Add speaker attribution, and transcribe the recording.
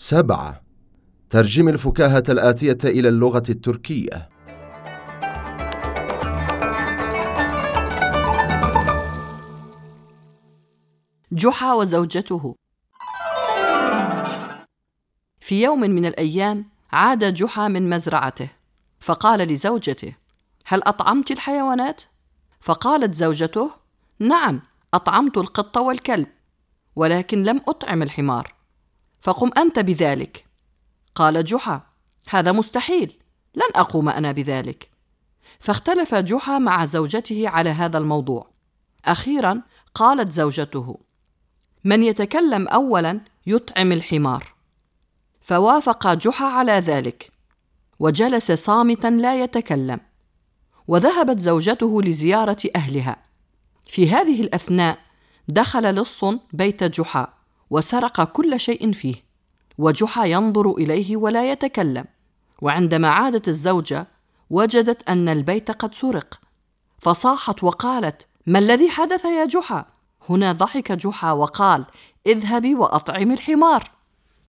Speaker 1: سبعة. ترجم الفكاهة الآتية إلى اللغة التركية.
Speaker 2: جحا وزوجته. في يوم من الأيام عاد جحا من مزرعته. فقال لزوجته هل أطعمت الحيوانات؟ فقالت زوجته نعم أطعمت القط والكلب ولكن لم أطعم الحمار. فقم أنت بذلك. قال جحا هذا مستحيل لن أقوم أنا بذلك. فاختلف جحا مع زوجته على هذا الموضوع. أخيرا قالت زوجته من يتكلم أولا يطعم الحمار. فوافق جحا على ذلك وجلس صامتا لا يتكلم. وذهبت زوجته لزيارة أهلها. في هذه الأثناء دخل لص بيت جحا. وسرق كل شيء فيه. وجحا ينظر إليه ولا يتكلم. وعندما عادت الزوجة وجدت أن البيت قد سرق. فصاحت وقالت ما الذي حدث يا جحا؟ هنا ضحك جحا وقال اذهبي وأطعمي الحمار.